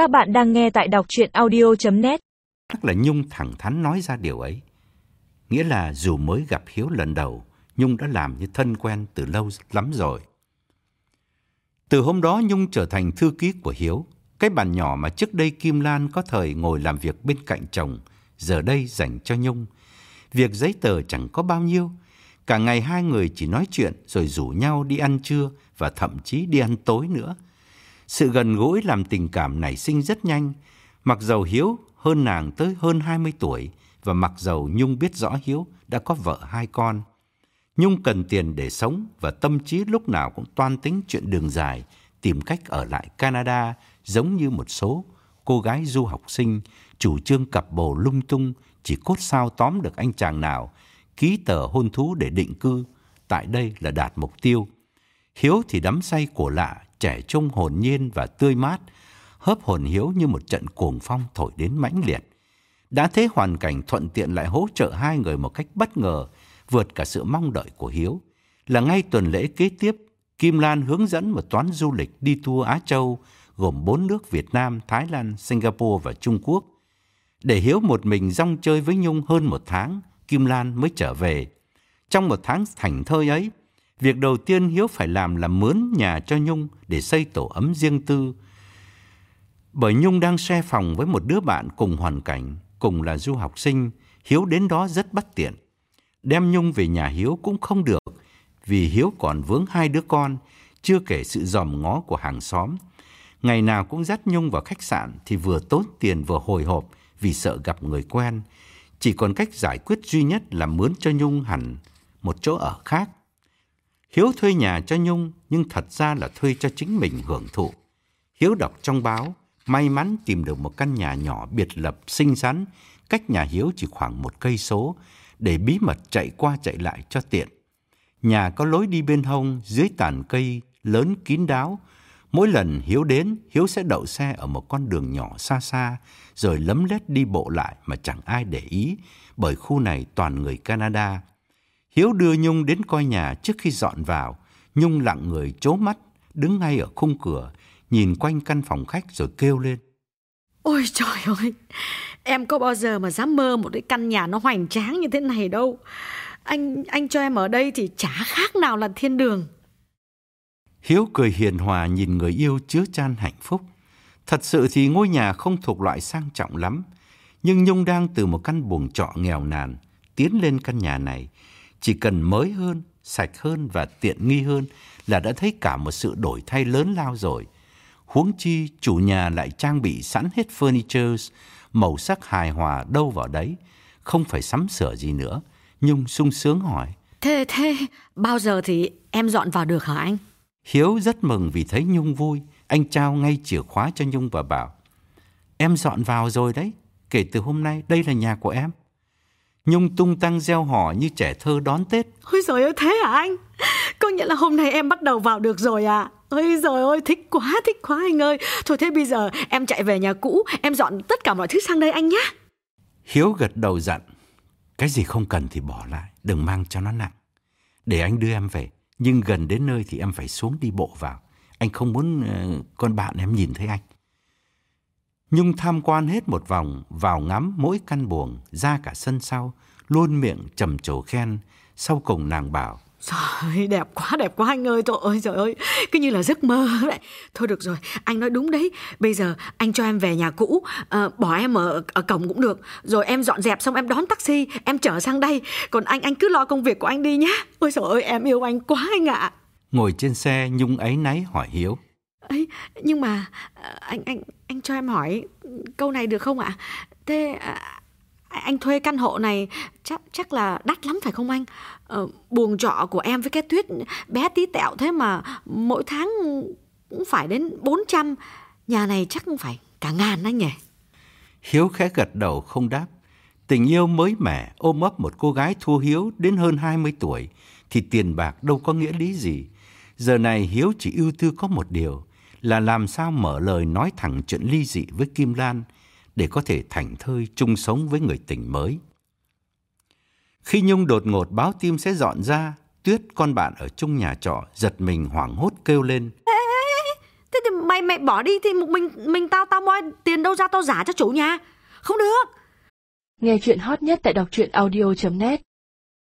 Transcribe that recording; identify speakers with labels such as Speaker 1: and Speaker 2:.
Speaker 1: Các bạn đang nghe tại đọc chuyện audio.net
Speaker 2: Chắc là Nhung thẳng thắn nói ra điều ấy. Nghĩa là dù mới gặp Hiếu lần đầu, Nhung đã làm như thân quen từ lâu lắm rồi. Từ hôm đó Nhung trở thành thư ký của Hiếu. Cái bàn nhỏ mà trước đây Kim Lan có thời ngồi làm việc bên cạnh chồng, giờ đây dành cho Nhung. Việc giấy tờ chẳng có bao nhiêu. Cả ngày hai người chỉ nói chuyện rồi rủ nhau đi ăn trưa và thậm chí đi ăn tối nữa. Sự gần gũi làm tình cảm nảy sinh rất nhanh. Mặc dầu Hiếu hơn nàng tới hơn 20 tuổi và mặc dầu Nhung biết rõ Hiếu đã có vợ hai con. Nhung cần tiền để sống và tâm trí lúc nào cũng toan tính chuyện đường dài, tìm cách ở lại Canada giống như một số cô gái du học sinh chủ trương cặp bồ lung tung chỉ cốt sao tóm được anh chàng nào ký tờ hôn thú để định cư tại đây là đạt mục tiêu. Hiếu thì đắm say cổ lạ, trẻ trung hồn nhiên và tươi mát, hớp hồn Hiếu như một trận cuồng phong thổi đến mãnh liệt. Đã thế hoàn cảnh thuận tiện lại hỗ trợ hai người một cách bất ngờ, vượt cả sự mong đợi của Hiếu. Là ngay tuần lễ kế tiếp, Kim Lan hướng dẫn một toán du lịch đi tour Á Châu, gồm bốn nước Việt Nam, Thái Lan, Singapore và Trung Quốc. Để Hiếu một mình rong chơi với Nhung hơn một tháng, Kim Lan mới trở về. Trong một tháng thành thơi ấy, việc đầu tiên Hiếu phải làm là mướn nhà cho Nhung để xây tổ ấm riêng tư. Bởi Nhung đang share phòng với một đứa bạn cùng hoàn cảnh, cùng là du học sinh, Hiếu đến đó rất bất tiện. Đem Nhung về nhà Hiếu cũng không được, vì Hiếu còn vướng hai đứa con, chưa kể sự dòm ngó của hàng xóm. Ngày nào cũng dắt Nhung vào khách sạn thì vừa tốn tiền vừa hồi hộp vì sợ gặp người quen. Chỉ còn cách giải quyết duy nhất là mướn cho Nhung hẳn một chỗ ở khác. Hiếu thuê nhà cho Nhung nhưng thật ra là thuê cho chính mình hưởng thụ. Hiếu đọc trong báo, may mắn tìm được một căn nhà nhỏ biệt lập xinh xắn, cách nhà Hiếu chỉ khoảng một cây số, để bí mật chạy qua chạy lại cho tiện. Nhà có lối đi bên hông dưới tàn cây lớn kín đáo. Mỗi lần Hiếu đến, Hiếu sẽ đậu xe ở một con đường nhỏ xa xa, rồi lấm lét đi bộ lại mà chẳng ai để ý, bởi khu này toàn người Canada. Hiếu đưa Nhung đến coi nhà trước khi dọn vào. Nhung lặng người chố mắt, đứng ngay ở khung cửa, nhìn quanh căn phòng khách rồi kêu lên.
Speaker 3: Ôi trời ơi, em có bao giờ mà dám mơ một cái căn nhà nó hoành tráng như thế này đâu. Anh anh cho em ở đây thì chả khác nào là thiên đường.
Speaker 2: Hiếu cười hiền hòa nhìn người yêu chứa chan hạnh phúc. Thật sự thì ngôi nhà không thuộc loại sang trọng lắm, nhưng Nhung đang từ một căn buồng trọ nghèo nàn tiến lên căn nhà này, chỉ cần mới hơn, sạch hơn và tiện nghi hơn là đã thấy cả một sự đổi thay lớn lao rồi. Huống chi chủ nhà lại trang bị sẵn hết furniture, màu sắc hài hòa đâu vào đấy, không phải sắm sửa gì nữa. Nhung sung sướng hỏi.
Speaker 3: Thế thế bao giờ thì em dọn vào được hả anh?
Speaker 2: Hiếu rất mừng vì thấy Nhung vui, anh trao ngay chìa khóa cho Nhung và bảo Em dọn vào rồi đấy, kể từ hôm nay đây là nhà của em. Nhung tung tăng gieo hò như trẻ thơ đón Tết.
Speaker 3: Ôi trời ơi thế hả anh? Có nghĩa là hôm nay em bắt đầu vào được rồi à? Ôi trời ơi thích quá thích quá anh ơi. Thôi thế bây giờ em chạy về nhà cũ, em dọn tất cả mọi thứ sang đây anh nhé.
Speaker 2: Hiếu gật đầu dặn. Cái gì không cần thì bỏ lại, đừng mang cho nó nặng. Để anh đưa em về, nhưng gần đến nơi thì em phải xuống đi bộ vào. Anh không muốn uh, con bạn em nhìn thấy anh. Nhung tham quan hết một vòng, vào ngắm mỗi căn buồng, ra cả sân sau, luôn miệng trầm trồ khen. Sau cùng nàng bảo,
Speaker 3: Trời đẹp quá, đẹp quá anh ơi, trời ơi, trời ơi, cứ như là giấc mơ vậy. Thôi được rồi, anh nói đúng đấy, bây giờ anh cho em về nhà cũ, à, bỏ em ở, ở cổng cũng được, rồi em dọn dẹp xong em đón taxi, em chở sang đây, còn anh anh cứ lo công việc của anh đi nhé. Ôi trời ơi, em yêu anh quá anh ạ.
Speaker 2: Ngồi trên xe, Nhung ấy náy hỏi Hiếu
Speaker 3: ấy nhưng mà ờ, anh anh anh cho em hỏi câu này được không ạ? Thế ờ, anh thuê căn hộ này chắc chắc là đắt lắm phải không anh? Ờ, buồng trọ của em với cái tuyết bé tí tẹo thế mà mỗi tháng cũng phải đến 400. Nhà này chắc cũng phải cả ngàn anh nhỉ?
Speaker 2: Hiếu khẽ gật đầu không đáp. Tình yêu mới mẻ ôm ấp một cô gái thua Hiếu đến hơn 20 tuổi thì tiền bạc đâu có nghĩa lý gì. Giờ này Hiếu chỉ ưu tư có một điều là làm sao mở lời nói thẳng chuyện ly dị với Kim Lan để có thể thành thơi chung sống với người tình mới. Khi Nhung đột ngột báo tim sẽ dọn ra, Tuyết con bạn ở chung nhà trọ giật mình hoảng hốt kêu lên.
Speaker 3: Ê, Thế thì mày mày bỏ đi thì một mình mình tao tao moi tiền đâu ra tao giả cho chủ nhà. Không được.
Speaker 1: Nghe chuyện hot nhất tại đọc truyện audio.net